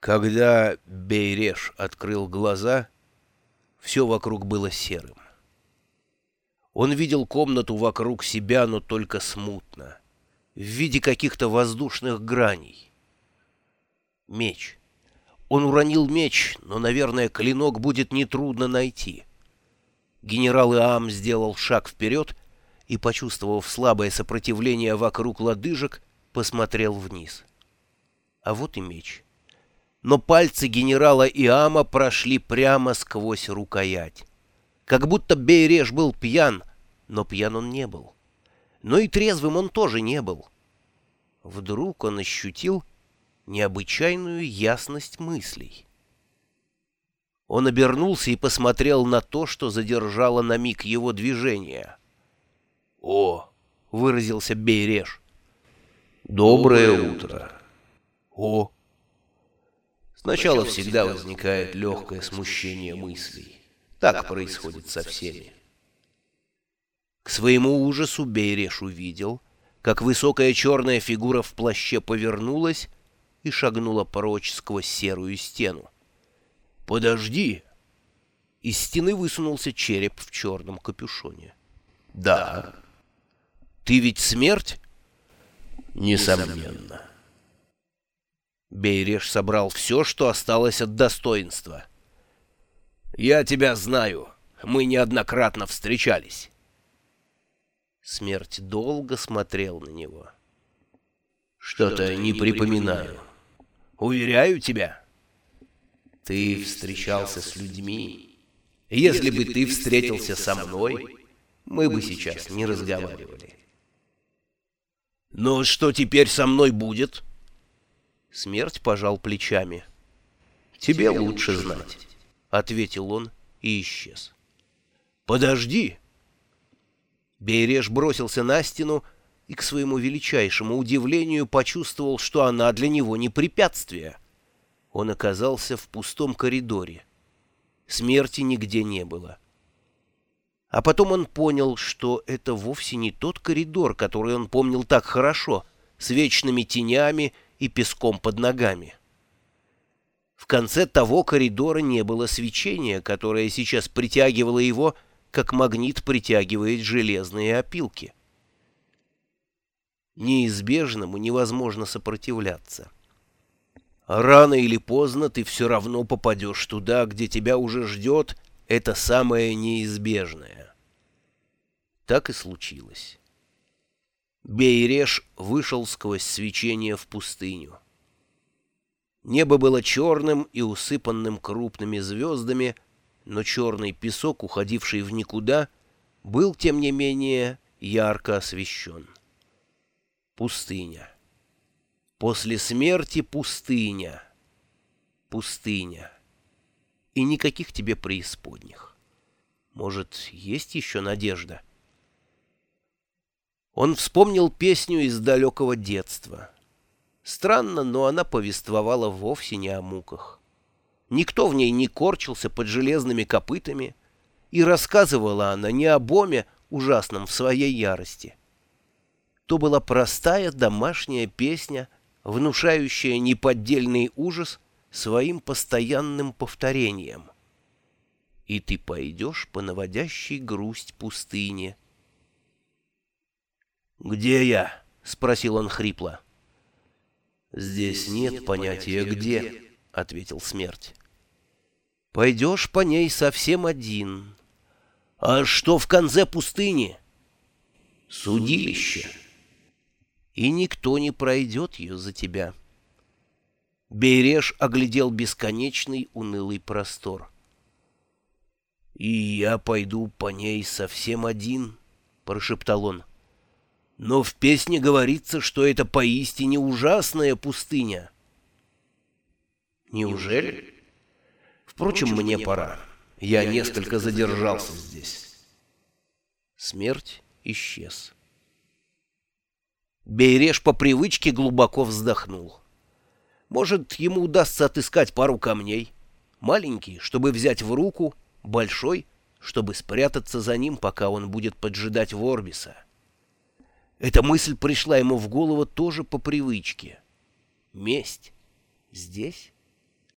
Когда Бейреш открыл глаза, все вокруг было серым. Он видел комнату вокруг себя, но только смутно, в виде каких-то воздушных граней. Меч. Он уронил меч, но, наверное, клинок будет нетрудно найти. Генерал Иам сделал шаг вперед и, почувствовав слабое сопротивление вокруг лодыжек, посмотрел вниз. А вот и меч но пальцы генерала Иама прошли прямо сквозь рукоять. Как будто Бейреш был пьян, но пьян он не был. Но и трезвым он тоже не был. Вдруг он ощутил необычайную ясность мыслей. Он обернулся и посмотрел на то, что задержало на миг его движение. «О!» — выразился Бейреш. «Доброе утро!» «О!» Сначала всегда возникает легкое смущение мыслей. Так происходит со всеми. К своему ужасу Бейреш увидел, как высокая черная фигура в плаще повернулась и шагнула прочь сквозь серую стену. «Подожди!» Из стены высунулся череп в черном капюшоне. «Да». «Ты ведь смерть?» «Несомненно». Бейреш собрал все, что осталось от достоинства. «Я тебя знаю. Мы неоднократно встречались». Смерть долго смотрел на него. «Что-то не припоминаю. Уверяю тебя. Ты встречался с людьми. Если бы ты встретился со мной, мы бы сейчас не разговаривали». «Но что теперь со мной будет?» Смерть пожал плечами. «Тебе лучше знать», — ответил он и исчез. «Подожди!» Бейреш бросился на стену и, к своему величайшему удивлению, почувствовал, что она для него не препятствие. Он оказался в пустом коридоре. Смерти нигде не было. А потом он понял, что это вовсе не тот коридор, который он помнил так хорошо, с вечными тенями и песком под ногами. В конце того коридора не было свечения, которое сейчас притягивало его, как магнит притягивает железные опилки. Неизбежному невозможно сопротивляться. Рано или поздно ты все равно попадешь туда, где тебя уже ждет это самое неизбежное. Так и случилось. Бейреш вышел сквозь свечение в пустыню. Небо было черным и усыпанным крупными звездами, но черный песок, уходивший в никуда, был, тем не менее, ярко освещен. Пустыня. После смерти пустыня. Пустыня. И никаких тебе преисподних. Может, есть еще надежда? — он вспомнил песню из далекого детства. Странно, но она повествовала вовсе не о муках. Никто в ней не корчился под железными копытами, и рассказывала она не о боме, ужасном в своей ярости. То была простая домашняя песня, внушающая неподдельный ужас своим постоянным повторением. «И ты пойдешь по наводящей грусть пустыне», «Где я?» — спросил он хрипло. «Здесь нет понятия «где», — ответил смерть. «Пойдешь по ней совсем один. А что в конце пустыни?» «Судилище». «И никто не пройдет ее за тебя». Береж оглядел бесконечный унылый простор. «И я пойду по ней совсем один», — прошептал он. Но в песне говорится, что это поистине ужасная пустыня. Неужели? Впрочем, мне пора. Я несколько задержался здесь. Смерть исчез. Бейреш по привычке глубоко вздохнул. Может, ему удастся отыскать пару камней. Маленький, чтобы взять в руку, большой, чтобы спрятаться за ним, пока он будет поджидать Ворбиса. Эта мысль пришла ему в голову тоже по привычке. Месть здесь?